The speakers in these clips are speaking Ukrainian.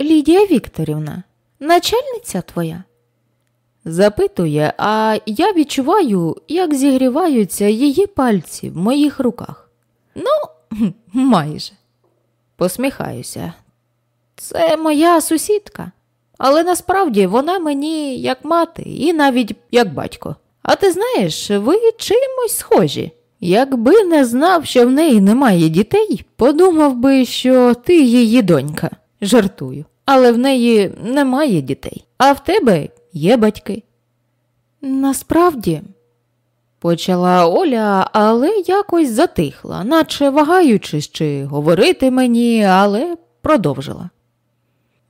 Лідія Вікторівна, начальниця твоя? Запитує, а я відчуваю, як зігріваються її пальці в моїх руках. Ну, майже. Посміхаюся. Це моя сусідка, але насправді вона мені як мати і навіть як батько. А ти знаєш, ви чимось схожі. Якби не знав, що в неї немає дітей, подумав би, що ти її донька. Жартую. Але в неї немає дітей, а в тебе є батьки. Насправді, почала Оля, але якось затихла, наче вагаючись, чи говорити мені, але продовжила.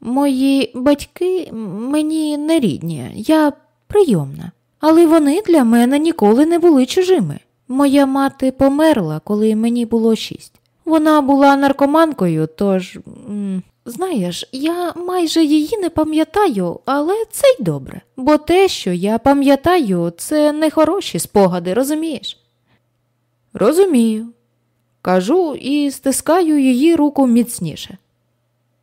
Мої батьки мені не рідні, я прийомна, але вони для мене ніколи не були чужими. Моя мати померла, коли мені було шість. Вона була наркоманкою, тож, знаєш, я майже її не пам'ятаю, але це й добре. Бо те, що я пам'ятаю, це не хороші спогади, розумієш? Розумію, кажу і стискаю її руку міцніше.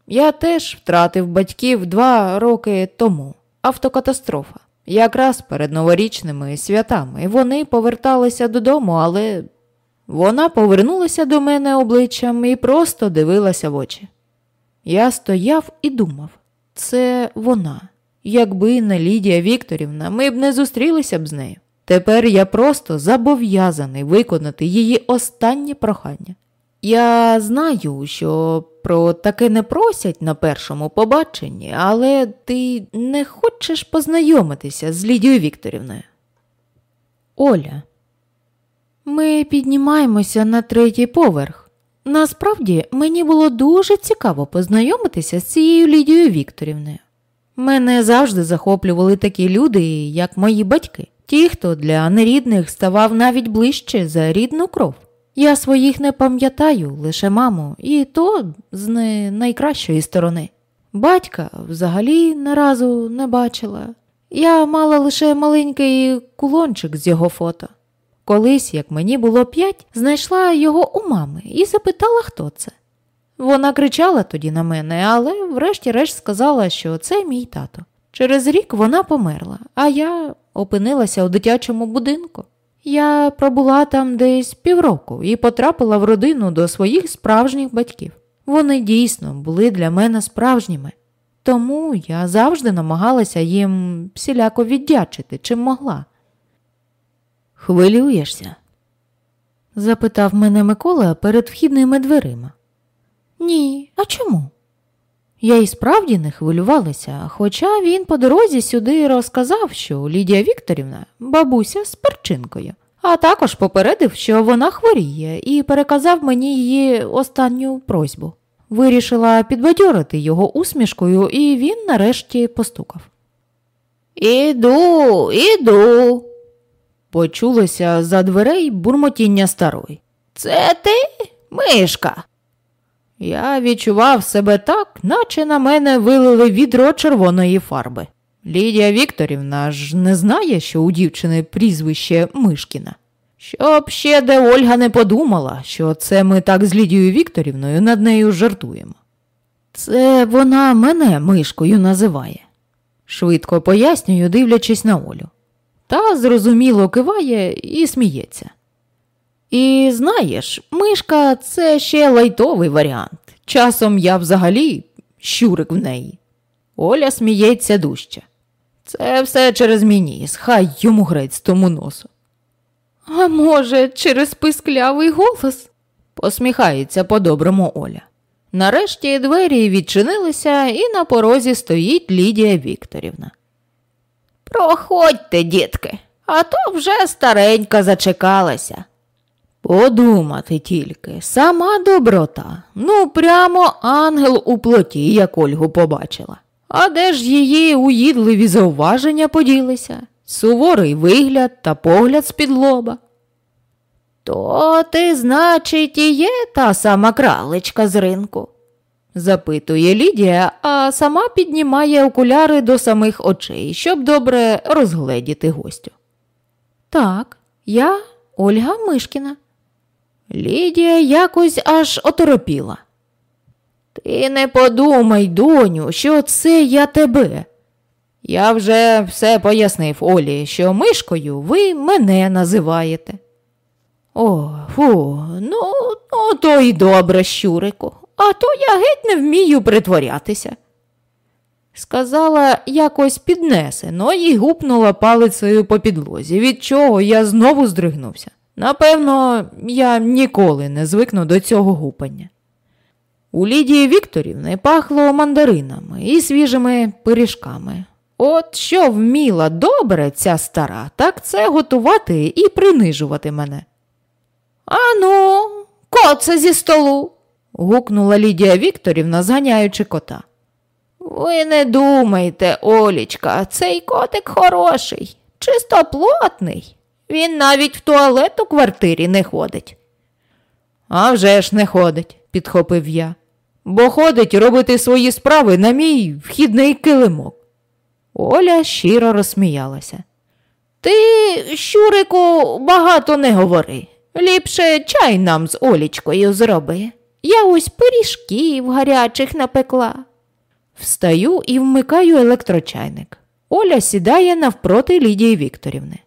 Я теж втратив батьків два роки тому. Автокатастрофа. Якраз перед новорічними святами вони поверталися додому, але вона повернулася до мене обличчям і просто дивилася в очі. Я стояв і думав, це вона. Якби не Лідія Вікторівна, ми б не зустрілися б з нею. Тепер я просто зобов'язаний виконати її останнє прохання. Я знаю, що про таке не просять на першому побаченні, але ти не хочеш познайомитися з Лідією Вікторівною. Оля, ми піднімаємося на третій поверх. Насправді мені було дуже цікаво познайомитися з цією Лідією Вікторівною. Мене завжди захоплювали такі люди, як мої батьки, ті, хто для нерідних ставав навіть ближче за рідну кров. Я своїх не пам'ятаю, лише маму, і то з не найкращої сторони. Батька взагалі не разу не бачила. Я мала лише маленький кулончик з його фото. Колись, як мені було п'ять, знайшла його у мами і запитала, хто це. Вона кричала тоді на мене, але врешті-решт сказала, що це мій тато. Через рік вона померла, а я опинилася у дитячому будинку. Я пробула там десь півроку і потрапила в родину до своїх справжніх батьків. Вони дійсно були для мене справжніми, тому я завжди намагалася їм всіляко віддячити, чим могла. Хвилюєшся? запитав мене Микола перед вхідними дверима. Ні, а чому? Я і справді не хвилювалася, хоча він по дорозі сюди розказав, що Лідія Вікторівна бабуся з перчинкою, а також попередив, що вона хворіє, і переказав мені її останню просьбу. Вирішила підбадьорити його усмішкою, і він нарешті постукав. Іду, іду. Почулося за дверей бурмотіння старої. Це ти, мишка? Я відчував себе так, наче на мене вилили відро червоної фарби. Лідія Вікторівна ж не знає, що у дівчини прізвище Мишкіна. Щоб ще де Ольга не подумала, що це ми так з Лідією Вікторівною над нею жартуємо. Це вона мене мишкою називає, швидко пояснюю, дивлячись на Олю. Та зрозуміло киває і сміється. І знаєш, мишка це ще лайтовий варіант. Часом я взагалі щурик в неї. Оля сміється дужче. Це все через мій ніс, хай йому грець тому носу. А може, через писклявий голос? посміхається по-доброму Оля. Нарешті двері відчинилися, і на порозі стоїть Лідія Вікторівна. Проходьте, дітки, а то вже старенька зачекалася. Подумати тільки, сама доброта, ну прямо ангел у плоті, як Ольгу побачила. А де ж її уїдливі зауваження поділися? Суворий вигляд та погляд з-під лоба. То ти, значить, і є та сама кралечка з ринку? Запитує Лідія, а сама піднімає окуляри до самих очей, щоб добре розгледіти гостю. Так, я Ольга Мишкіна. Лідія якось аж оторопіла. Ти не подумай, доню, що це я тебе. Я вже все пояснив Олі, що мишкою ви мене називаєте. О, фу, ну, ну то й добре, щурику, а то я геть не вмію притворятися. Сказала якось піднесено і гупнула палицею по підлозі, від чого я знову здригнувся. Напевно, я ніколи не звикну до цього гупання. У Лідії Вікторівни пахло мандаринами і свіжими пиріжками. От що вміла добре ця стара, так це готувати і принижувати мене. Ану, коце зі столу. Гукнула Лідія Вікторівна, зганяючи кота. Ви не думайте, Олічка, цей котик хороший, чистоплотний. Він навіть в туалет у квартирі не ходить. «А вже ж не ходить, підхопив я, бо ходить робити свої справи на мій вхідний килимок. Оля щиро розсміялася. Ти, Щурику, багато не говори. Ліпше чай нам з Олічкою зроби. Я ось пиріжків гарячих напекла. Встаю і вмикаю електрочайник. Оля сідає навпроти Лідії Вікторівни.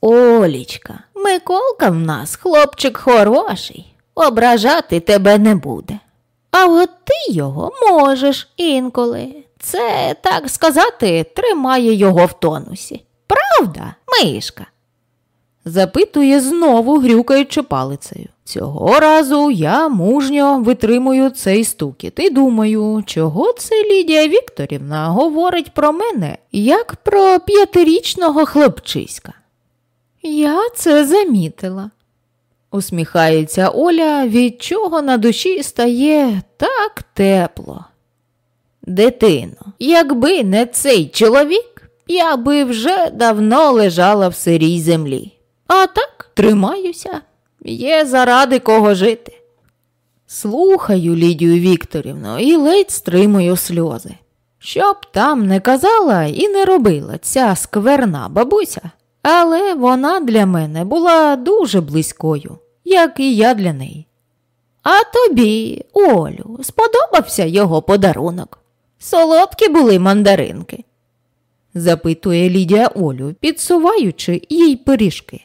Олічка, Миколка в нас хлопчик хороший, ображати тебе не буде. А от ти його можеш інколи. Це, так сказати, тримає його в тонусі. Правда, мишка? Запитує знову, грюкаючи палицею. Цього разу я мужньо витримую цей стукіт і думаю, чого це Лідія Вікторівна говорить про мене як про п'ятирічного хлопчиська. Я це замітила, усміхається Оля, від чого на душі стає так тепло. Дитино, якби не цей чоловік, я би вже давно лежала в сирій землі. А так тримаюся, є заради кого жити. Слухаю Лідію Вікторівну і ледь стримую сльози. Щоб там не казала і не робила ця скверна бабуся, але вона для мене була дуже близькою, як і я для неї. А тобі, Олю, сподобався його подарунок. Солодкі були мандаринки, запитує Лідія Олю, підсуваючи їй пиріжки.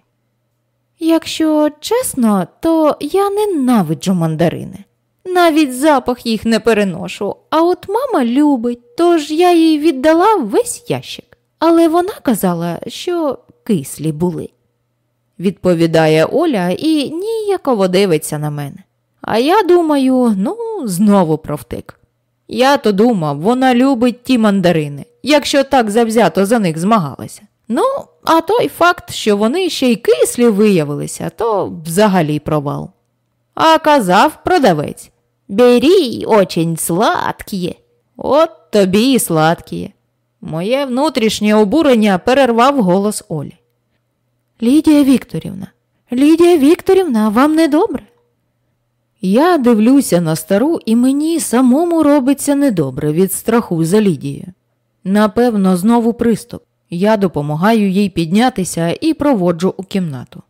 Якщо чесно, то я ненавиджу мандарини. Навіть запах їх не переношу, а от мама любить, тож я їй віддала весь ящик. Але вона казала, що кислі були. Відповідає Оля і ніяково дивиться на мене. А я думаю, ну, знову провтик. Я то думав, вона любить ті мандарини, якщо так завзято за них змагалася. Ну, а той факт, що вони ще й кислі виявилися, то взагалі провал. А казав продавець Бері, очень сладкі. От тобі і сладкі. Моє внутрішнє обурення перервав голос Олі. Лідія Вікторівна, Лідія Вікторівна, вам не добре? Я дивлюся на стару, і мені самому робиться недобре від страху за Лідію. Напевно, знову приступ. Я допомагаю їй піднятися і проводжу у кімнату.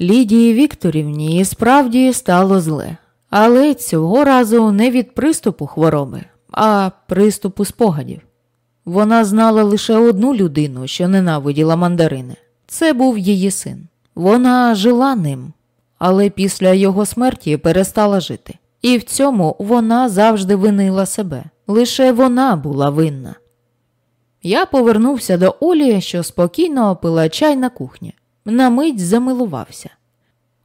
Лідії Вікторівні справді стало зле, але цього разу не від приступу хвороби, а приступу спогадів. Вона знала лише одну людину, що ненавиділа мандарини. Це був її син. Вона жила ним, але після його смерті перестала жити. І в цьому вона завжди винила себе. Лише вона була винна. Я повернувся до Олі, що спокійно пила чай на кухні. На мить замилувався.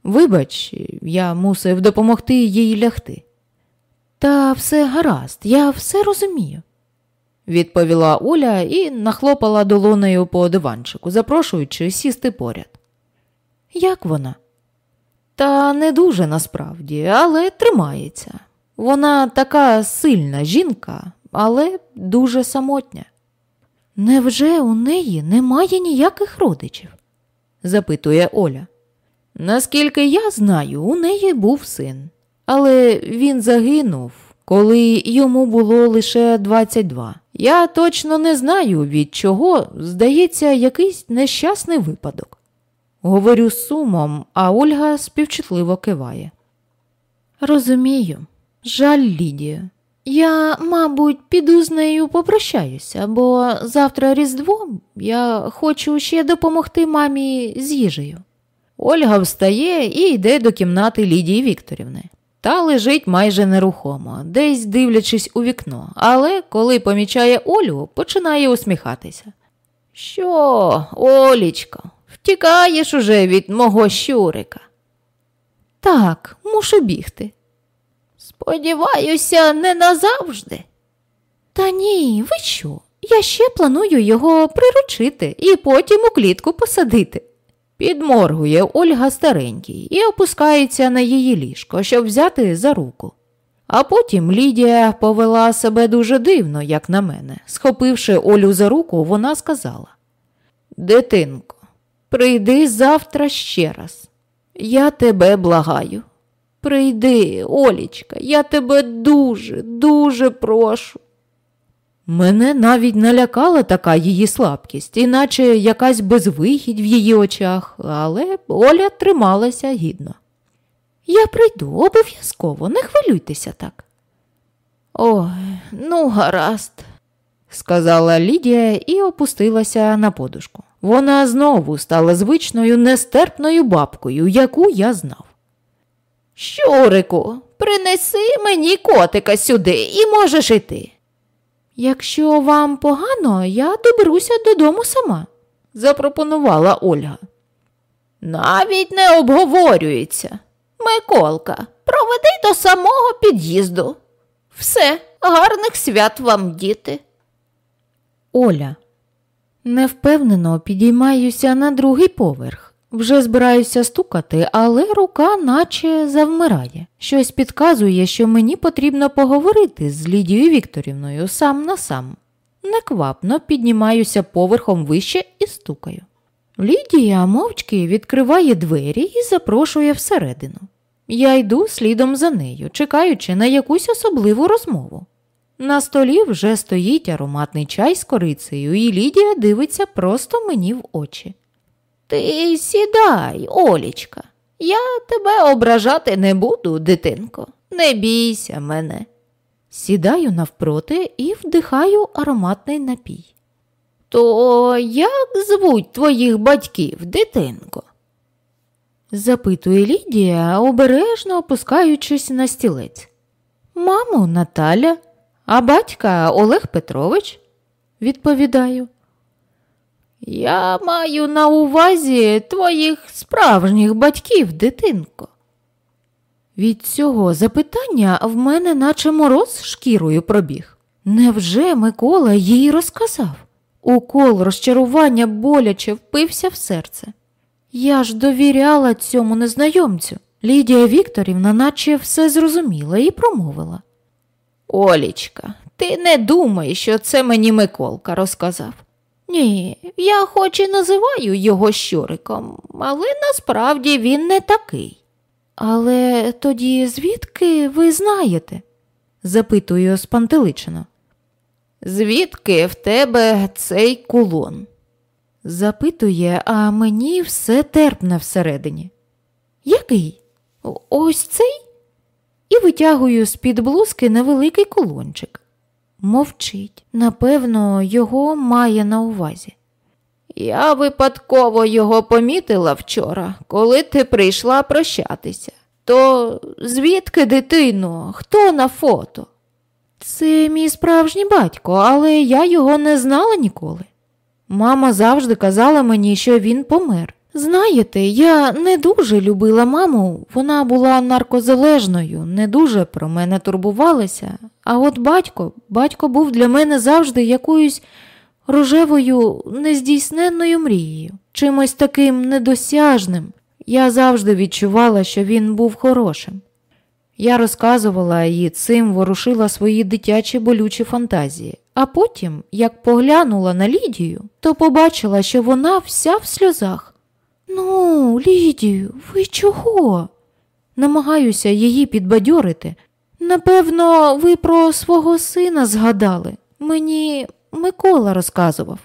Вибач, я мусив допомогти їй лягти. Та все гаразд, я все розумію, відповіла Оля і нахлопала долонею по диванчику, запрошуючи сісти поряд. Як вона? Та не дуже насправді, але тримається. Вона така сильна жінка, але дуже самотня. Невже у неї немає ніяких родичів? запитує Оля. Наскільки я знаю, у неї був син, але він загинув, коли йому було лише 22. Я точно не знаю, від чого, здається, якийсь нещасний випадок. Говорю з сумом, а Ольга співчутливо киває. Розумію, жаль Лідія. Я, мабуть, піду з нею попрощаюся, бо завтра Різдво я хочу ще допомогти мамі з їжею. Ольга встає і йде до кімнати Лідії Вікторівни. Та лежить майже нерухомо, десь дивлячись у вікно, але коли помічає Олю, починає усміхатися. Що, Олічко, втікаєш уже від мого щурика? Так, мушу бігти. Сподіваюся, не назавжди. Та ні, ви що? Я ще планую його приручити і потім у клітку посадити. Підморгує Ольга старенький і опускається на її ліжко, щоб взяти за руку. А потім Лідія повела себе дуже дивно, як на мене. Схопивши Олю за руку, вона сказала: Дитинко, прийди завтра ще раз. Я тебе благаю. Прийди, Олічка, я тебе дуже, дуже прошу. Мене навіть налякала така її слабкість, іначе якась безвихідь в її очах, але Оля трималася гідно. Я прийду обов'язково, не хвилюйтеся так. Ой, ну, гаразд, сказала Лідія і опустилася на подушку. Вона знову стала звичною нестерпною бабкою, яку я знав. Щурику, принеси мені котика сюди і можеш іти. Якщо вам погано, я доберуся додому сама, запропонувала Ольга. Навіть не обговорюється. Миколка, проведи до самого під'їзду. Все, гарних свят вам, діти. Оля. Невпевнено підіймаюся на другий поверх. Вже збираюся стукати, але рука наче завмирає. Щось підказує, що мені потрібно поговорити з Лідією Вікторівною сам на сам. Неквапно піднімаюся поверхом вище і стукаю. Лідія мовчки відкриває двері і запрошує всередину. Я йду слідом за нею, чекаючи на якусь особливу розмову. На столі вже стоїть ароматний чай з корицею, і Лідія дивиться просто мені в очі. Ти сідай, Олічка, я тебе ображати не буду, дитинко, не бійся мене. Сідаю навпроти і вдихаю ароматний напій. То як звуть твоїх батьків, дитинко? запитує Лідія, обережно опускаючись на стілець. Маму, Наталя, а батька Олег Петрович, відповідаю. Я маю на увазі твоїх справжніх батьків, дитинко. Від цього запитання в мене наче мороз шкірою пробіг. Невже Микола їй розказав? Укол розчарування боляче впився в серце. Я ж довіряла цьому незнайомцю. Лідія Вікторівна наче все зрозуміла і промовила. Олічка, ти не думай, що це мені Миколка розказав. Ні, я хоч і називаю його щуриком, але насправді він не такий. Але тоді звідки ви знаєте? запитую спантеличено. Звідки в тебе цей кулон? запитує, а мені все терпне всередині. Який? Ось цей? І витягую з під блузки невеликий кулончик. Мовчить, напевно, його має на увазі. Я випадково його помітила вчора, коли ти прийшла прощатися. То звідки дитино? Хто на фото? Це мій справжній батько, але я його не знала ніколи. Мама завжди казала мені, що він помер. Знаєте, я не дуже любила маму, вона була наркозалежною, не дуже про мене турбувалася. А от батько, батько був для мене завжди якоюсь рожевою, нездійсненною мрією, чимось таким недосяжним. Я завжди відчувала, що він був хорошим. Я розказувала і цим ворушила свої дитячі болючі фантазії, а потім, як поглянула на Лідію, то побачила, що вона вся в сльозах. Ну, Лідію, ви чого? Намагаюся її підбадьорити. Напевно, ви про свого сина згадали. Мені Микола розказував.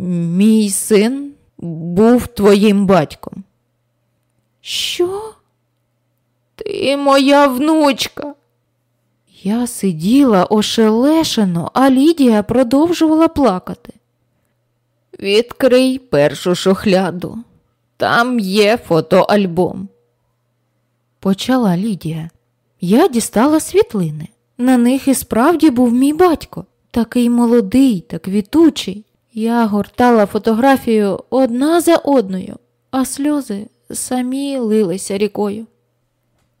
Мій син був твоїм батьком. Що? Ти моя внучка. Я сиділа ошелешено, а Лідія продовжувала плакати. Відкрий першу шухляду. Там є фотоальбом. Почала Лідія. Я дістала світлини. На них і справді був мій батько, такий молодий та квітучий. Я гортала фотографію одна за одною, а сльози самі лилися рікою.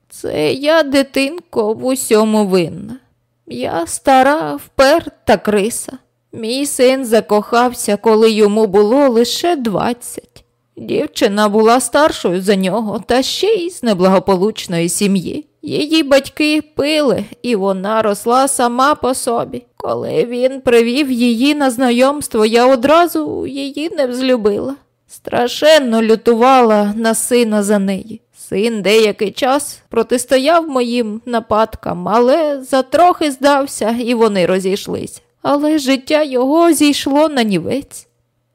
Це я, дитинко, в усьому винна. Я стара, вперта криса. Мій син закохався, коли йому було лише двадцять. Дівчина була старшою за нього, та ще й з неблагополучної сім'ї. Її батьки пили, і вона росла сама по собі. Коли він привів її на знайомство, я одразу її не взлюбила. Страшенно лютувала на сина за неї. Син деякий час протистояв моїм нападкам, але затрохи здався, і вони розійшлися. Але життя його зійшло на нівець,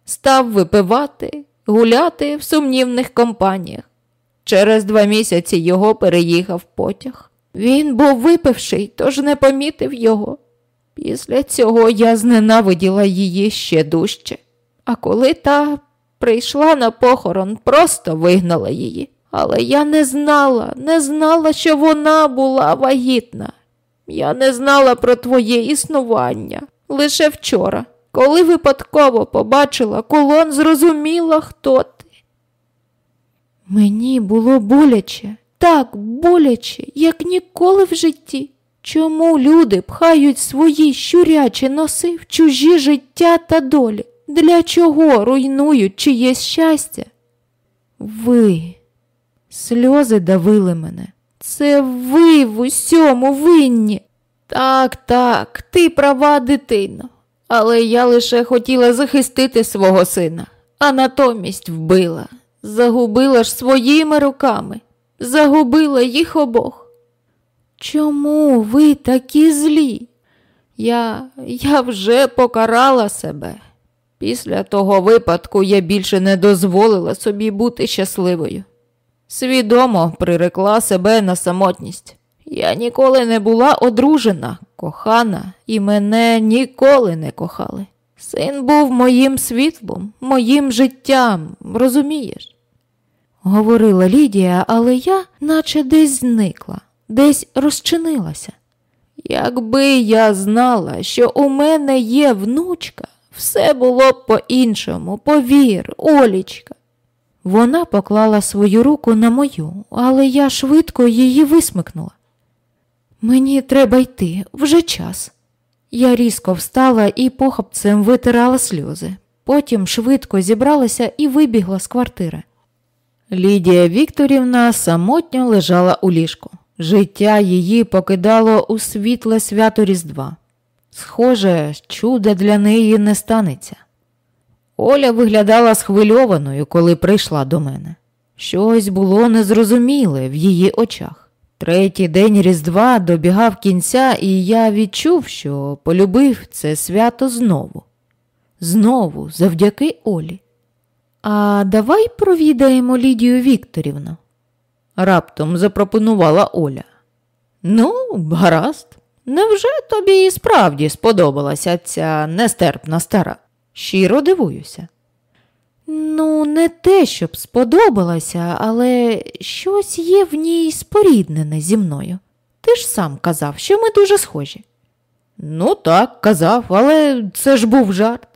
став випивати, гуляти в сумнівних компаніях. Через два місяці його переїхав потяг. Він був випивший, тож не помітив його. Після цього я зненавиділа її ще дужче. А коли та прийшла на похорон, просто вигнала її. Але я не знала, не знала, що вона була вагітна. Я не знала про твоє існування лише вчора, коли випадково побачила кулон, зрозуміла, хто ти. Мені було боляче, так боляче, як ніколи в житті. Чому люди пхають свої щурячі носи в чужі життя та долі? Для чого руйнують чиєсь щастя? Ви, сльози давили мене. Це ви в усьому винні. Так, так, ти права, дитино, але я лише хотіла захистити свого сина, а натомість вбила, загубила ж своїми руками, загубила їх обох. Чому ви такі злі? Я, Я вже покарала себе. Після того випадку я більше не дозволила собі бути щасливою. Свідомо прирекла себе на самотність. Я ніколи не була одружена, кохана, і мене ніколи не кохали. Син був моїм світлом, моїм життям, розумієш? Говорила Лідія, але я наче десь зникла, десь розчинилася. Якби я знала, що у мене є внучка, все було б по-іншому, повір, Олічка. Вона поклала свою руку на мою, але я швидко її висмикнула. Мені треба йти, вже час. Я різко встала і похапцем витирала сльози. Потім швидко зібралася і вибігла з квартири. Лідія Вікторівна самотньо лежала у ліжку. Життя її покидало у світле свято Різдва. Схоже, чуда для неї не станеться. Оля виглядала схвильованою, коли прийшла до мене. Щось було незрозуміле в її очах. Третій день Різдва добігав кінця, і я відчув, що полюбив це свято знову. Знову, завдяки Олі. А давай провідаємо Лідію Вікторівну, раптом запропонувала Оля. Ну, гаразд, невже тобі і справді сподобалася ця нестерпна стара? Щиро дивуюся. Ну, не те, щоб сподобалася, але щось є в ній споріднене зі мною. Ти ж сам казав, що ми дуже схожі. Ну, так, казав, але це ж був жарт.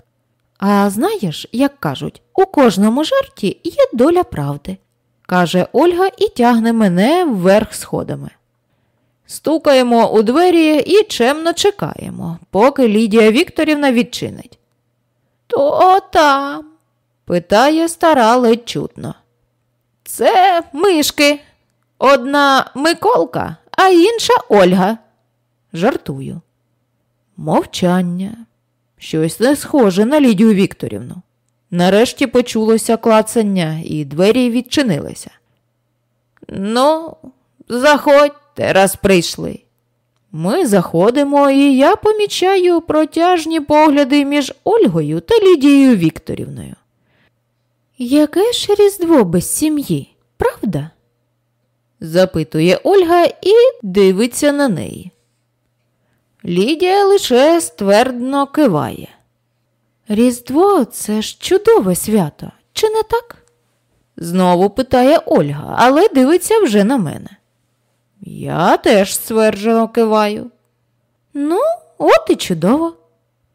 А знаєш, як кажуть, у кожному жарті є доля правди, каже Ольга і тягне мене вверх сходами. Стукаємо у двері і чемно чекаємо, поки Лідія Вікторівна відчинить. То там питає стара ледь чутно. Це мишки. Одна Миколка, а інша Ольга. Жартую. Мовчання. Щось не схоже на Лідію Вікторівну. Нарешті почулося клацання, і двері відчинилися. Ну, заходьте, раз прийшли. Ми заходимо, і я помічаю протяжні погляди між Ольгою та Лідією Вікторівною. Яке ж різдво без сім'ї, правда? запитує Ольга і дивиться на неї. Лідія лише ствердно киває. Різдво це ж чудове свято, чи не так? Знову питає Ольга, але дивиться вже на мене. Я теж стверджено киваю. Ну, от і чудово,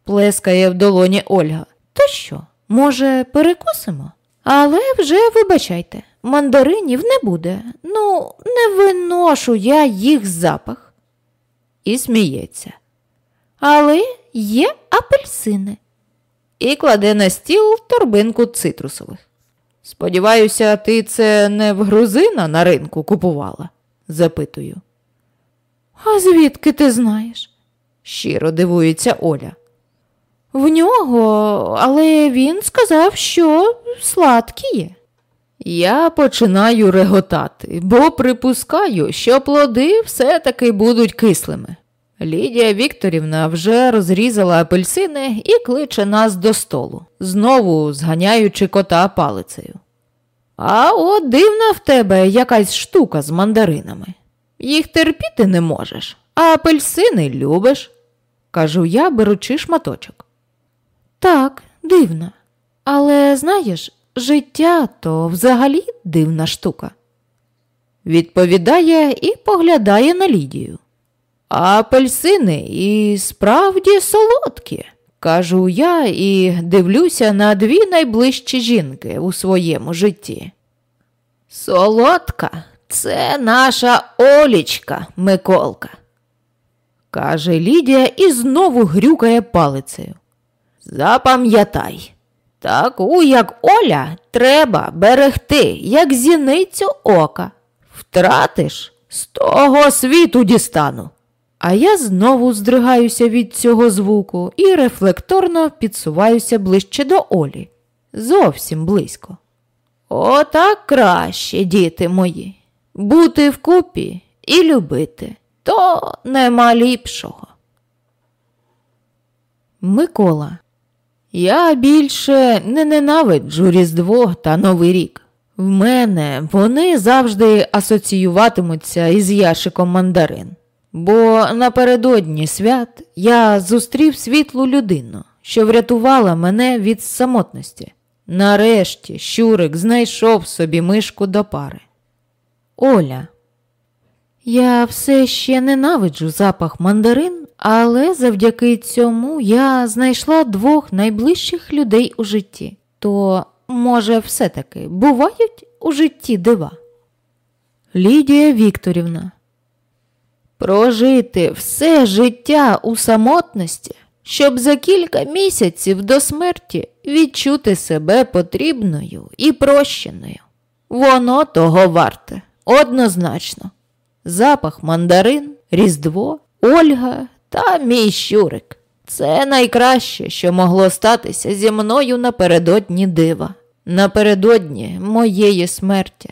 плескає в долоні Ольга. То що, може, перекусимо? Але вже вибачайте, мандаринів не буде. Ну, не виношу я їх запах. І сміється. Але є апельсини. І кладе на стіл торбинку цитрусових. Сподіваюся, ти це не в грузина на ринку купувала? запитую. А звідки ти знаєш? щиро дивується Оля. В нього, але він сказав, що сладкі. Я починаю реготати, бо припускаю, що плоди все-таки будуть кислими. Лідія Вікторівна вже розрізала апельсини і кличе нас до столу, знову зганяючи кота палицею. А от дивна в тебе якась штука з мандаринами. Їх терпіти не можеш, а апельсини любиш, кажу я, беручи шматочок. Так, дивно. Але знаєш, життя то взагалі дивна штука. Відповідає і поглядає на Лідію. Апельсини і справді солодкі, кажу я і дивлюся на дві найближчі жінки у своєму житті. Солодка це наша Олічка Миколка, каже Лідія і знову грюкає палицею. Запам'ятай, таку, як Оля, треба берегти, як зіницю ока. Втратиш, з того світу дістану. А я знову здригаюся від цього звуку і рефлекторно підсуваюся ближче до Олі. Зовсім близько. Отак краще, діти мої, бути вкупі і любити, то нема ліпшого. Микола. Я більше не ненавиджу Різдво та Новий рік. В мене вони завжди асоціюватимуться із яшиком мандарин. Бо напередодні свят я зустрів світлу людину, що врятувала мене від самотності. Нарешті Щурик знайшов собі мишку до пари. Оля. Я все ще ненавиджу запах мандарин, але завдяки цьому я знайшла двох найближчих людей у житті. То, може, все-таки бувають у житті дива? Лідія Вікторівна. Прожити все життя у самотності, щоб за кілька місяців до смерті відчути себе потрібною і прощеною. Воно того варте, однозначно. Запах мандарин, Різдво, Ольга та мій щурик. Це найкраще, що могло статися зі мною напередодні дива, напередодні моєї смерті.